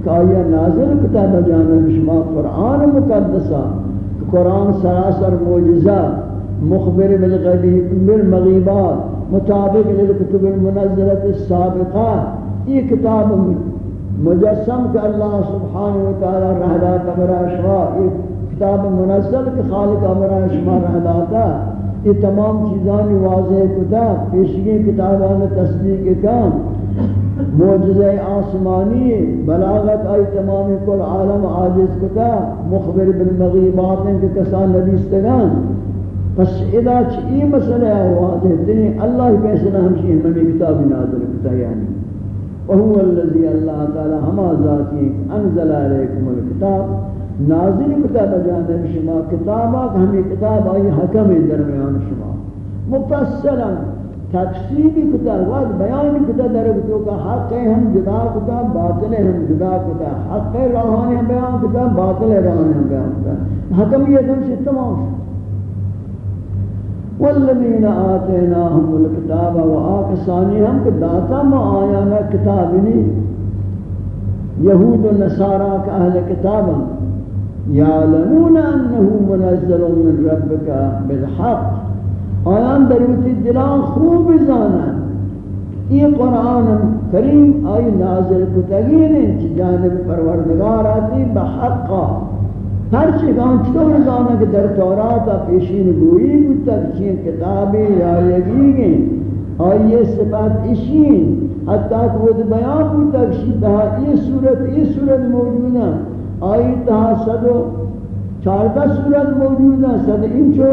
کہ یہ نازل کتاب جانب شما قرآن مقدسہ قرآن سراسر معجزہ، مخبر بالغیب بالمغیبات مطابق للکتب المنزلة السابقات یہ کتاب مجسم کہ اللہ سبحانہ وتعالی رہدات امرہ شما ایک کتاب منزل کہ خالق امرہ شما رہداتا یہ تمام چیزانی واضح کتا، پیشگی کتابان تصدیق کام معجزہ آسمانی، بلاغت آئی تمامی کل عالم عاجز کتا، مخبر بالمغیبات ان کے کسان ندیستگان پس ادا چی مسئلہ واضح دنی اللہ فیصلہ ہمشی ہمیں کتاب نازل کتا یعنی. وهو الذي الله تعالى ہما ذاتی انزل علیکم الكتاب نازل کتاب جانب شما کتابات ہمیں کتاب آئی حکم درمیان شما۔ مفصلا تفصیلی کتاب وقت بیان کتاب در تو کا حق ہم، جدا کتاب باطل ہم، جدا کتاب حق راہانی ہم، بیان کتاب باطل راہانی ہم، بیان کتاب حکم یہ دن سے تمام والذین آتیناہم الکتاب و آکسانی ہم کہ داتا ما آیانا کتابنی یہود و نصارا کا اہل کتابا یعلمون انہو منزل من ربک بالحق. آیان دروتی دلان خوب زانا یہ قرآن کریم آئی نازل کتگین چی جانب پروردگار آتی بحقا ہر چیزان چطور زانا کہ در توراتا پیشین گوئی بودتا کچھیں کتابیں یا یگیگیں آئی یہ صفات اشین حتیٰ کہ وہ بیان بودتا کچھی تہا یہ صورت یہ صورت موجود ہے آئی تہا صد و چاردہ صورت موجود ہے صد انچو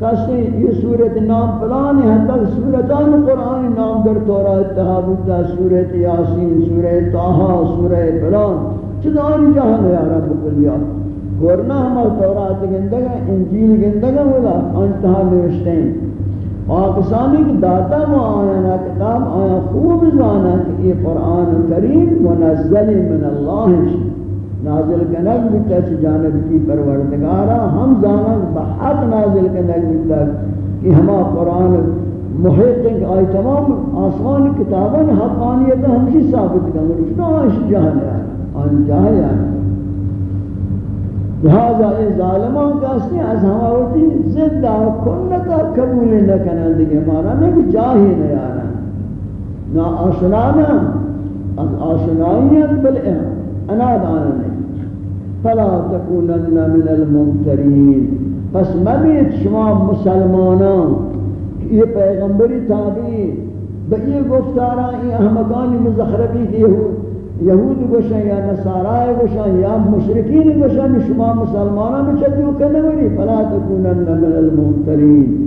کسی یہ صورت نام پلان ہے حتی صورتان قرآن نام در تورا اتحابتا صورت یاسین صورت تاہا صورت پلان چنان جہاں ہے رب کلیا ورنہ ہمارا تورات گندگا، انجیل گندگا ہوگا انتہا نوشتے ہیں پاکستانی کی داتا میں آیا کتاب آیا خوب زانا کہ یہ قرآن کریم منزل من اللہ نازل کنگ بتا چی جانب کی پروردگارا ہم زانن بحق نازل کنگ بتا کہ ہما قرآن محیط ہیں کہ آئی تمام آسمان کتابان حقانیت ہمشی ثابت کنگ رشنا آئیش جہاں آنا آن جہاں آنا لہذا اے ظالمان کہتے ہیں از ہما ہوتی زدہ کنکا قبول نکنن دیگے مانا نہیں جاہی نہیں آنا نا آشنانا از آشنائیت بالعام اناد آنا نہیں۔ فلا تكونن من الممترین. پس مبیت شما مسلمانان یہ پیغمبری تابعی بئی گفتارا یہ احمقانی مزخربی کی یہود گوشن یا نصارای گوشن یا مشرکین گوشن، شما مسلمانان میں چلتیو کنگوری فلا تکونن من الممترین.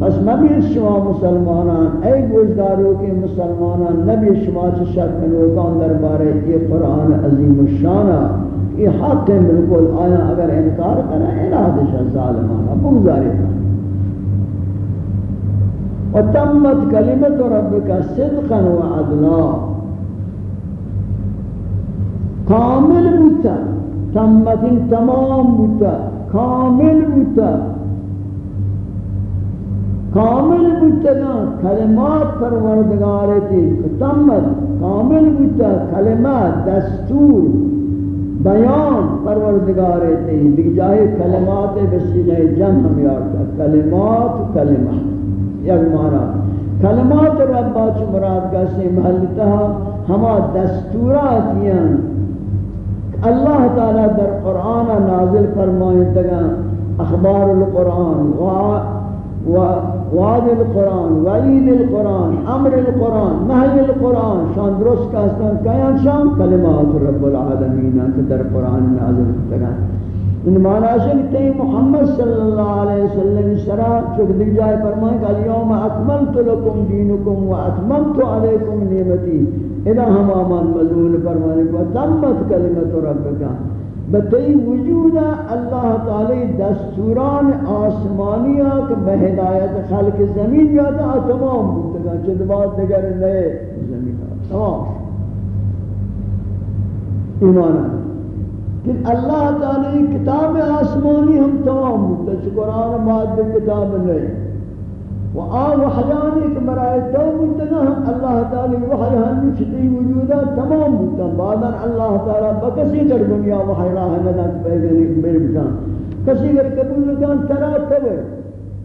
پس مبیر شما مسلمانان اے گوشدارو کے مسلمانان، نبی شما چشک کنوکان در بارے یہ قرآن عظیم الشانہ یہ حق ہے بالکل آیا اگر انکار کریں الہدش ظالمانہ بگزاری تھا وتمت كلمة ربك صدقا وعدلا كامل بوتا تمت تمام بوتا كامل بوتا کامل بودتا کلمات پروردگار تھی تمت کامل بودتا کلمات دستور بیان پروردگار تھی دیکھ جائے کلمات بسیلہ جن ہم یارتا کلمات کلمہ یک مانا کلمات ربا چو مراد کا سے محلتا ہما دستورات ہیں اللہ تعالی در قرآن نازل فرمائیں تگا اخبار القرآن و وعد القرآن، وعید القرآن، امر القرآن، نهی القرآن، شان درست کہستان کہیان شان؟ کلمات رب العالمین کہ در قرآن نازل کرن ان معنی ہے کہ محمد صلی اللہ علیہ وسلم، شرع چک دل جائے فرمائے کہ اليوم اکملت لکم دینکم و اتممت علیکم نعمتی. اذا ہم آمان مضمون فرمائے کہ تمت کلمت ربکا بتی وجود اللہ تعالی دستوران آسمانیہ کہ بہدایت خلق زمین جاتا تمام بودتا چند بات دیگر نئے زمین تمام ایمانا کہ اللہ تعالی کتاب آسمانی ہم تمام بودتا چھ قرآن بعد کتاب نئے. و آن وحیانی کہ برای تو منتگا ہم اللہ تعالی وحی ہمی چھتی وجودا تمام بودتا بعدا اللہ تعالی بکسی در دنیا وحی راہ ندن پیغلی میرے بکان کسی اگر قبول لکان ترا تبر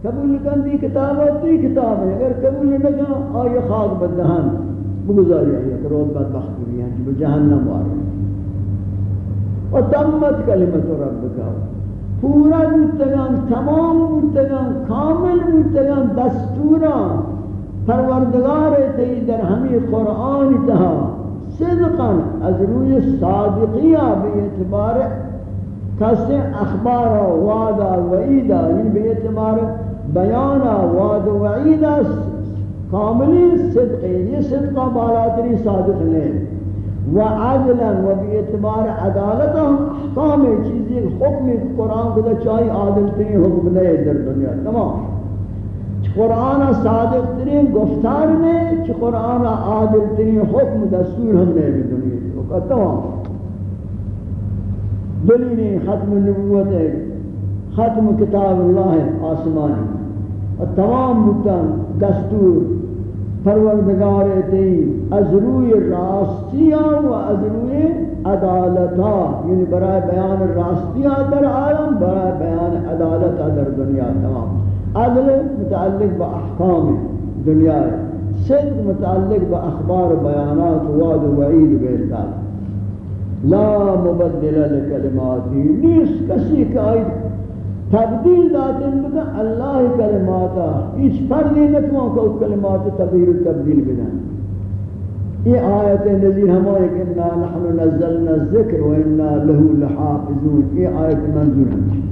قبول لکان دی کتاب تی کتاب ہے. اگر قبول لکان آئی خاک بدہن بگزاری آئی کہ روز بعد بخت بھی ہیں جو جہنم وارے و تمت کلمت ربکا پورا بودتگان تمام بودتگان کامل بودتگان دستورا پروردگار تی در ہمی قرآن تہا صدقا از روی صادقیہ بی اعتبار کسی اخبار وعدہ وعیدہ یعنی بی اعتبار بیانا وعد وعیدہ کاملی صدقی یہ صدقہ بالاتری صادق نہیں و عدلا و بی اعتبار عدالت احکام چیزی حکم قرآن کو چاہی عادل ترین حکم در دنیا. تمام. قرآن صادق ترین گفتار میں چھ قرآن عادل ترین حکم دستور ہم نہیں دنیا تمام دلیل ختم نبوت ہے، ختم کتاب اللہ آسمانی اور تمام متن دستور، پروردگار تی از روی راستیاں و از روی عدالتا یعنی برای بیان راستیاں در عالم برای بیان عدالتا در دنیا تمام۔ عدل متعلق با احکام دنیا ہے، صدق متعلق با اخبار بیانات وعد و وعید بیرتال لا مبدل لکلماتی نیست کسی کہ آئی تبدیل داتن بکن اللہ کلماتا اس پردی نتوان کہ کلمات تغییر و تبدیل بدن یہ آیت نظیر ہمارے کہ انا نحن نزلنا الذکر و انا له لحافظون، یہ آیت منظور ہمیں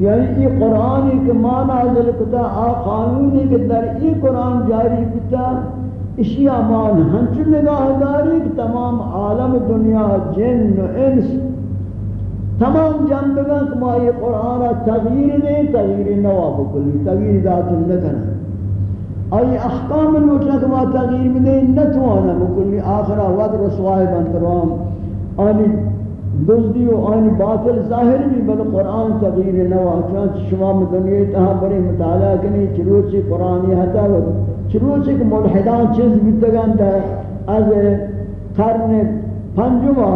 یعنی یہ قرآن کے معنی نازل کتا، آ قانونی کے در یہ قرآن جاری کتا اشیاء مان ہنچ نگاہ داری کہ تمام عالم دنیا، جن و انس، تمام جنبگاں کہ ما یہ قرآن تغییر دیں تغییر نواب کلی تغییر ذات نکنا ای احکام الوٹنا کہ ما تغییر دیں نتوانا مکلی آخرہ وقت رسوائی بنتروام آنی دزدی و آن باطل ظاہر بھی بل قرآن تغییر نوا چانچہ شما دنیا تہا بڑی مطالعہ کنی چروچی قرآنی حتا و چروچی کہ ملحدان چیز بیتگان ہے از قرن پنجمہ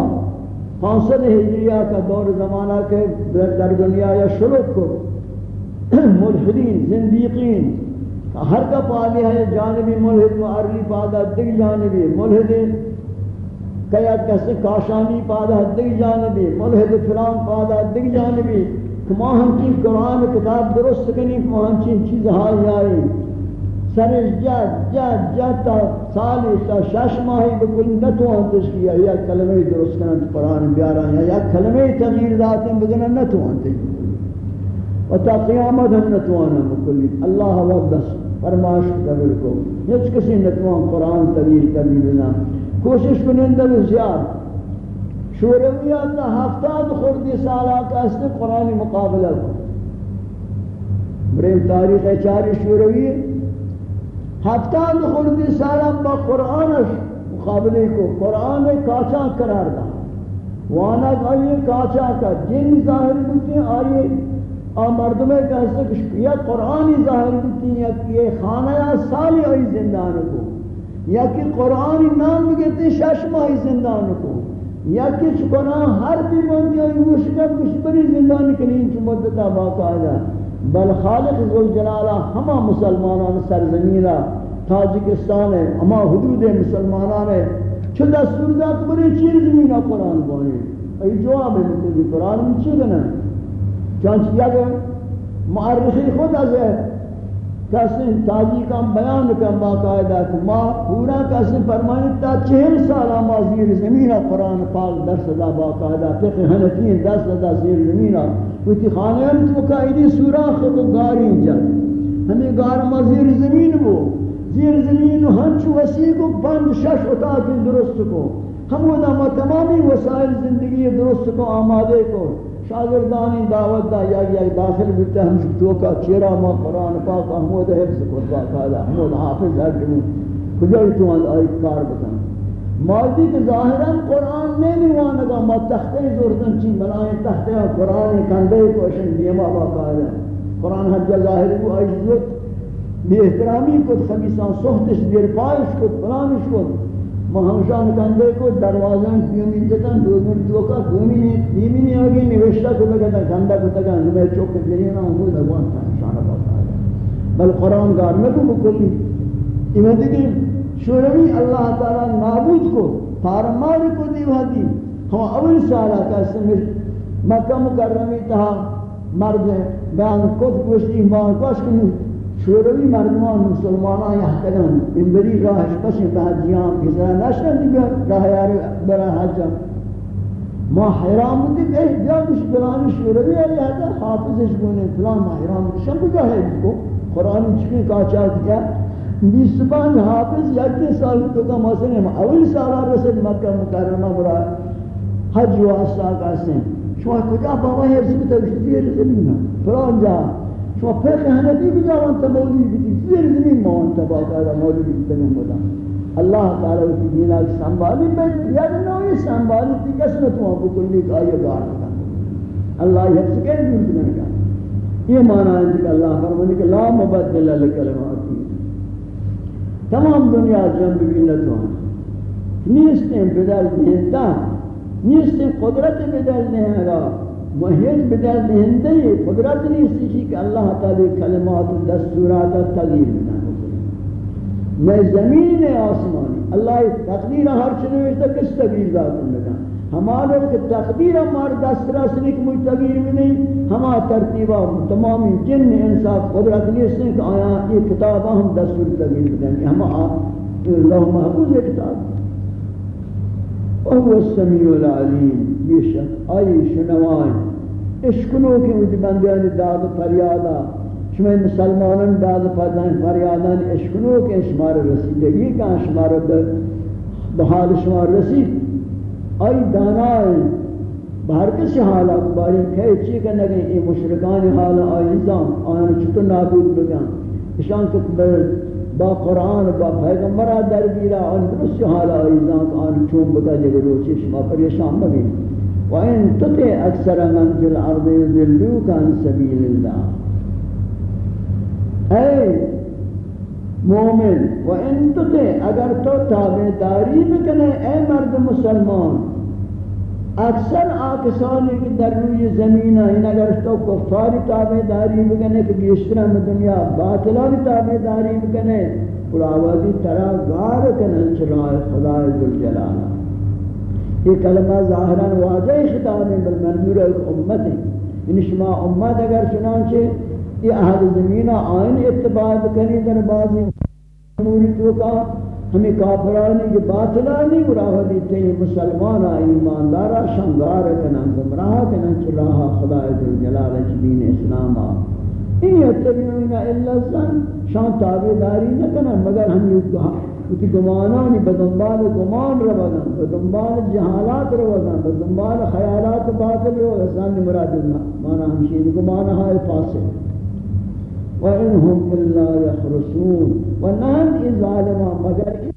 پانسد ہجریہ کا دور زمانہ کے در دنیا یا شلوک کو، ملحدین زندیقین ہر کا پالی ہے، جانبی ملحد و عرلی پادا دیکھ جانبی ملحدین کیا کسی کاشانی پادا دیگ جانبی ملحد فلان پادا دیگ جانبی کہ کما ہم چین قرآن کتاب درست کنی کما ہم چین چیز ہائی آئی سرش جد جد جد تا سالی تا شش ماہی بکل نتو نتوان تشکیہ یا کلمہ درست کنن قرآن بیاران یا کلمہ تغییر داتیں بگنن نتوان تشکیہ و تا قیامت ہم نتوان بکلی اللہ وقت دست فرماش کبر کو ہیچ کسی نتوان قرآن تغییر تغییر نہ کوشش کنندہ زیاد. شورویات تا ہفتاد خوردی سالہ کا اس نے قرآن مقابلہ کو. بریم تاریخ چاری شوروی ہفتاد خوردی سالہ با قرآن مقابلے کو، قرآن کاچا قرار دا. وانا آئیے کاچا کا، جن ظاہر بودتی ہیں آئیے آ مردمیں کہتے ہیں کہ یہ قرآنی ظاہر بودتی ہیں کہ یہ خانہ سالی آئی زندان کو. یا کہ قرآن نام بگیتے شش ماہی زندان کو، یا کہ قرآن ہر بھی بندی آئی مشکل مشبری زندان کنین چی مدتا باقاعدہ بل خالق ذوالجلالہ ہما مسلمانان سرزمینہ تاجکستان ہے، ہما حدود مسلمانان ہے۔ چھو دستور دا تو چیر زمینہ قرآن بانی ای جواب ہے مطلب قرآن میں چی گنا؟ چانچہ یا معرخی خود از ہے۔ کسی تاجی کا بیان کن باقاعدہ کہ ما پورا کسی فرمائیں تا چہل سالہ ما زیر زمینہ قرآن پاک درس دا باقاعدہ فقہ حنفین درس دا زیر زمینہ ویتی خانے ہم تو قائدی سوراخ تو گاری جد ہمیں گار ما زیر زمین بو زیر زمین ہنچو وسیع کو بند شش اتا کے درست کو ہم وہ ما تمامی وسائل زندگی درست کو آمادے کو شاگردانی دعوت دا یا یا داخل بیتا ہم تو کا چیرا ما قرآن پاک احمد حفظ کو با قاعدہ احمد حافظ ہے کہ کجا تو ان آئی کار بتاں ماضی کے ظاہرا قرآن نے نہیں گا ما تختے زوردن چی بنائیں تختے قرآن کندے کو اشن دیما با قاعدہ قرآن حج ظاہر کو عزت بے احترامی کو خمیسان صحتش دیر پائش کو فلانش کو مہمشان کندے کو دروازہ کیومی جتا دو دن تو کا دومی دیمی نہیں آگے نوشتہ کو لگا تھا گندا کو تگا میں چوک جری نہ ہوں بھگوان کا شان بتا بل قرآن گار میں کو بکلی ایمان دیکھ شوروی اللہ تعالی معبود کو پارمار کو دیواتی ہم اول سالہ کا سمجھ مکہ مکرمی تھا مرد بیان کت پوشتی مان کاش کنو شوروی مردمان مسلمانان یحتگان این بری راهش بسیم به حجیان گذرا نشن دیگه. راه یاری برای حجا ما حیران بودیم ای بش فلان شوروی ہے یا حافظش گونه فلان ما حیران بودیم. شم بگاه ہے کو قرآن چکی کاچا دیا بیس پانچ حافظ یک سال تو کا مسئلہ اول سالہ رسل مکہ مکرمہ برا حج کا سن شما کجا؟ بابا ہے زمین تشدیر زمین فلان جا. شما فقه حنفی بجاوان تا مولی بیتی زیر زمین موان تا باقاعدہ مولی بیتی تنیم بدا اللہ تعالی کی دینا کی سنبھالی میں یاد نوی سنبھالی تھی کس نے کو لیک آئیے گار بتا اللہ یہ سکے دین کی نکا یہ معنی ہے کہ اللہ فرمانے کہ لا مبدل لکلماتی. تمام دنیا جنب بھی نتوان نیستیں بدل دیتا نیستیں قدرت بدل نہیں گا محیط بدل دہندے قدرت نہیں اسی کہ اللہ تعالی کلمات و دستورات تغییر بنا نہ زمین نہ آسمانی. اللہ تقدیر ہر چیز کس تقدیر ذات لگا ہمارے کہ تقدیر ہمارے دست راست نہیں کہ مجھ تغییر میں نہیں ہما ترتیبہ تمامی جن انصاف قدرت نہیں اس کہ آیا یہ کتاب ہم دستور تغییر دیں ہم اللہ محبوظ کتاب. وهو السمیع العلیم بیشک آئی شنوائیں اشکنو کہ مجھ بندیان داد فریادا شما مسلمانان داد فریادان اشکنو کہ شمار رسیدگی کا شمار بحال شمار رسید آئی دانائی بہر کسی حالات باری کہے چی کہ نگے یہ مشرکان حال آئی نظام آئین چھتو نابود بگن اشان کتبر با قرآن با پیغمبر در بیرا آن درست حال آئی نظام آن چون بگا جگہ روچی شما پریشان بگی وَإِن تُتِعْ أَكْثَرَ مَنْ فِي الْأَرْضِ يُضِلُّوكَ عَنْ سَبِيلِ اللَّهِ اے مومن، و وَإِن تُتِعْ اگر تو تابعداری بکنے اے مرد مسلمان اکثر آکسانی کی در روی زمین ہیں اگر اس تو کفاری تابعداری بکنے کہ بیشترم دنیا باطلانی تابعداری بکنے قلاوادی ترہ گار کنن چرائے خدا ذوالجلالہ یہ کلمہ ظاہراً واضح خطاب ہے، بل منظور ایک امت ہے۔ یعنی شما امت اگر چنانچہ یہ اہل زمینہ آئین اتباع بکنی، در بازی اموری تو کا ہمیں کافرانی کے باطلانی براہدی تے مسلمان ایماندارا شنگار کنن گمراہ کنن چراہا خدا جلال دین اسلام این یتبعون الا الظن۔ شان تابعداری نہ کنن، مگر ہم یہ کہ گمانانی بدنبال گمان روگن بدنبال جہالات روگن بدنبال خیالات باطل رو احسان مراد مانا ہمشین گمانہ ہے پاسے۔ وَإِنْهُمْ إِلَّا يَخْرُسُونَ وَنَهَنْ إِذْ ظَالِمًا مگر